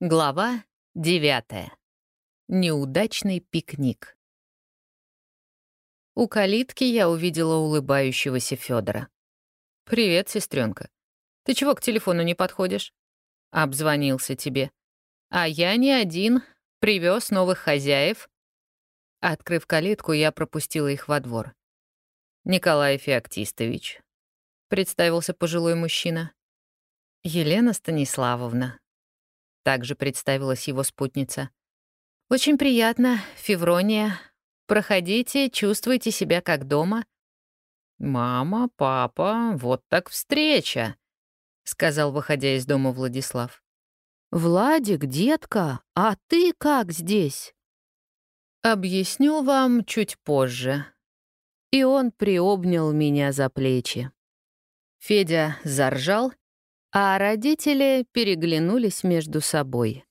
Глава девятая. Неудачный пикник. У калитки я увидела улыбающегося Федора. «Привет, сестренка. Ты чего к телефону не подходишь?» «Обзвонился тебе. А я не один. Привез новых хозяев». Открыв калитку, я пропустила их во двор. «Николай Феоктистович», — представился пожилой мужчина. «Елена Станиславовна», также представилась его спутница. «Очень приятно, Феврония. Проходите, чувствуйте себя как дома». «Мама, папа, вот так встреча», — сказал, выходя из дома Владислав. «Владик, детка, а ты как здесь?» «Объясню вам чуть позже». И он приобнял меня за плечи. Федя заржал а родители переглянулись между собой.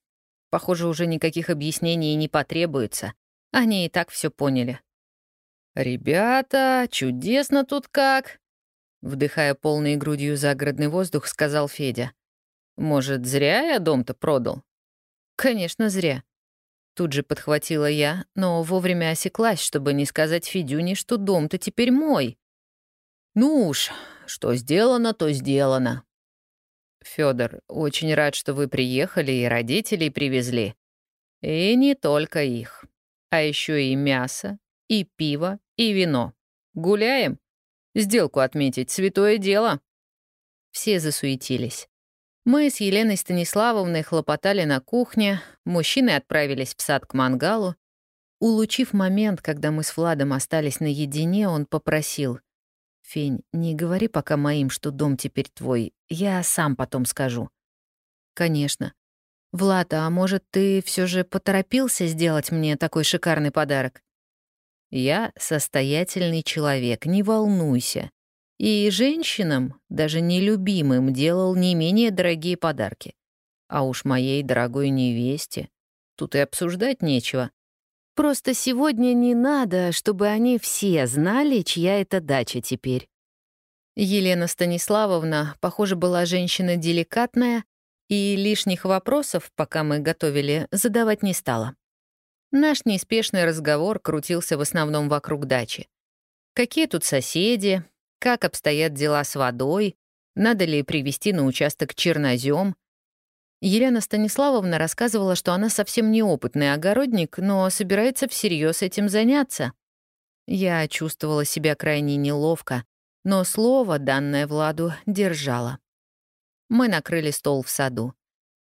Похоже, уже никаких объяснений не потребуется. Они и так все поняли. «Ребята, чудесно тут как!» Вдыхая полной грудью загородный воздух, сказал Федя. «Может, зря я дом-то продал?» «Конечно, зря». Тут же подхватила я, но вовремя осеклась, чтобы не сказать Федюне, что дом-то теперь мой. «Ну уж, что сделано, то сделано», Федор, очень рад, что вы приехали и родителей привезли. И не только их, а еще и мясо, и пиво, и вино. Гуляем? Сделку отметить — святое дело. Все засуетились. Мы с Еленой Станиславовной хлопотали на кухне, мужчины отправились в сад к мангалу. Улучив момент, когда мы с Владом остались наедине, он попросил. «Фень, не говори пока моим, что дом теперь твой. Я сам потом скажу». «Конечно. Влад, а может, ты все же поторопился сделать мне такой шикарный подарок?» «Я состоятельный человек, не волнуйся. И женщинам, даже нелюбимым, делал не менее дорогие подарки. А уж моей дорогой невесте тут и обсуждать нечего. Просто сегодня не надо, чтобы они все знали, чья это дача теперь. Елена Станиславовна, похоже, была женщина деликатная и лишних вопросов, пока мы готовили, задавать не стала. Наш неспешный разговор крутился в основном вокруг дачи. Какие тут соседи, как обстоят дела с водой, надо ли привести на участок чернозем — Елена Станиславовна рассказывала, что она совсем неопытный огородник, но собирается всерьез этим заняться. Я чувствовала себя крайне неловко, но слово, данное Владу, держала. Мы накрыли стол в саду.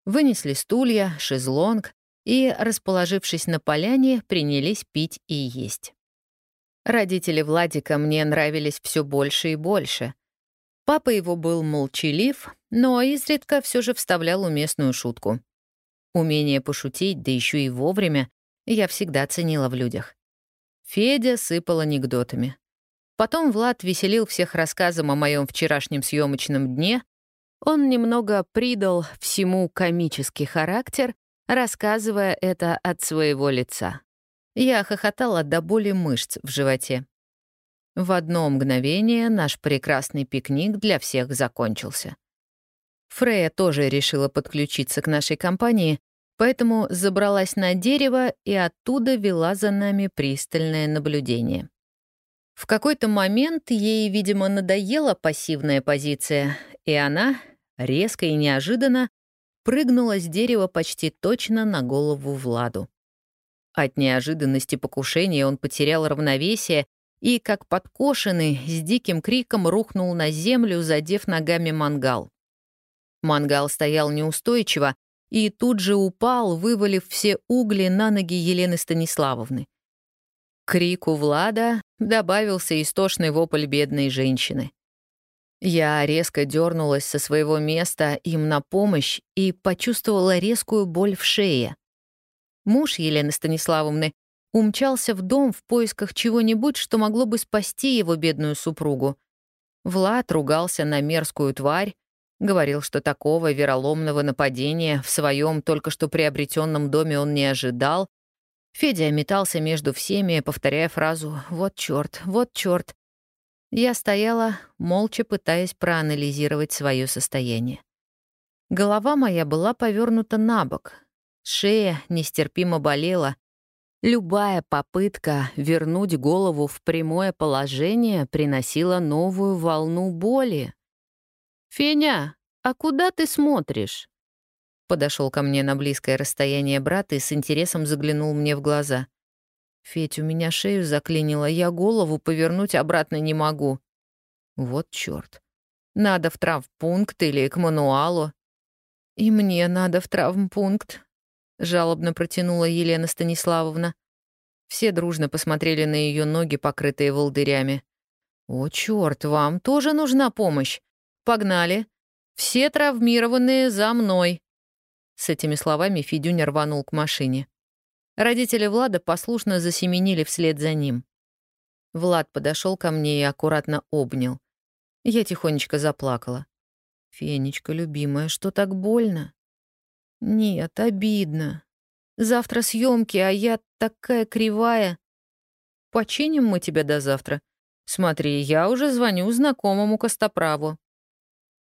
Вынесли стулья, шезлонг и, расположившись на поляне, принялись пить и есть. Родители Владика мне нравились все больше и больше — Папа его был молчалив, но изредка все же вставлял уместную шутку. Умение пошутить, да еще и вовремя, я всегда ценила в людях. Федя сыпал анекдотами. Потом Влад веселил всех рассказом о моем вчерашнем съемочном дне. Он немного придал всему комический характер, рассказывая это от своего лица. Я хохотала до боли мышц в животе. В одно мгновение наш прекрасный пикник для всех закончился. Фрея тоже решила подключиться к нашей компании, поэтому забралась на дерево и оттуда вела за нами пристальное наблюдение. В какой-то момент ей, видимо, надоела пассивная позиция, и она, резко и неожиданно, прыгнула с дерева почти точно на голову Владу. От неожиданности покушения он потерял равновесие и, как подкошенный, с диким криком рухнул на землю, задев ногами мангал. Мангал стоял неустойчиво и тут же упал, вывалив все угли на ноги Елены Станиславовны. К крику Влада добавился истошный вопль бедной женщины. Я резко дернулась со своего места им на помощь и почувствовала резкую боль в шее. Муж Елены Станиславовны умчался в дом в поисках чего-нибудь, что могло бы спасти его бедную супругу. Влад ругался на мерзкую тварь, говорил, что такого вероломного нападения в своем только что приобретенном доме он не ожидал. Федя метался между всеми, повторяя фразу «Вот чёрт, вот чёрт». Я стояла, молча пытаясь проанализировать свое состояние. Голова моя была повернута на бок, Шея нестерпимо болела. Любая попытка вернуть голову в прямое положение приносила новую волну боли. «Феня, а куда ты смотришь?» Подошел ко мне на близкое расстояние брат и с интересом заглянул мне в глаза. «Федь, у меня шею заклинило, я голову повернуть обратно не могу». «Вот чёрт. Надо в травмпункт или к мануалу». «И мне надо в травмпункт», — жалобно протянула Елена Станиславовна. Все дружно посмотрели на ее ноги, покрытые волдырями. «О, черт, вам тоже нужна помощь! Погнали! Все травмированные за мной!» С этими словами Федюня рванул к машине. Родители Влада послушно засеменили вслед за ним. Влад подошел ко мне и аккуратно обнял. Я тихонечко заплакала. «Фенечка, любимая, что так больно?» Нет, обидно. Завтра съемки, а я такая кривая. Починим мы тебя до завтра. Смотри, я уже звоню знакомому Костоправу.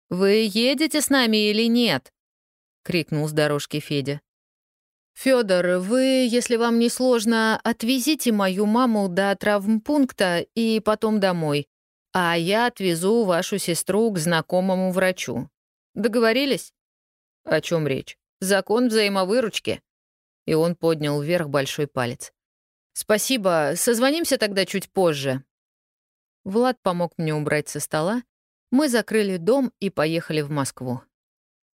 «Вы едете с нами или нет?» — крикнул с дорожки Федя. Федор, вы, если вам не сложно, отвезите мою маму до травмпункта и потом домой, а я отвезу вашу сестру к знакомому врачу. Договорились? О чем речь? Закон взаимовыручки». И он поднял вверх большой палец. «Спасибо, созвонимся тогда чуть позже». Влад помог мне убрать со стола. Мы закрыли дом и поехали в Москву.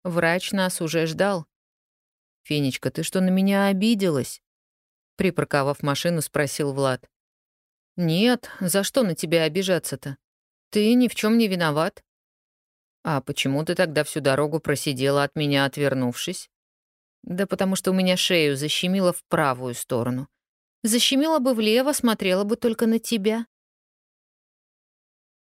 Врач нас уже ждал. «Фенечка, ты что, на меня обиделась?» Припарковав машину, спросил Влад. «Нет, за что на тебя обижаться-то? Ты ни в чем не виноват». «А почему ты тогда всю дорогу просидела от меня, отвернувшись?» Да потому что у меня шею защемило в правую сторону. Защемило бы влево, смотрела бы только на тебя.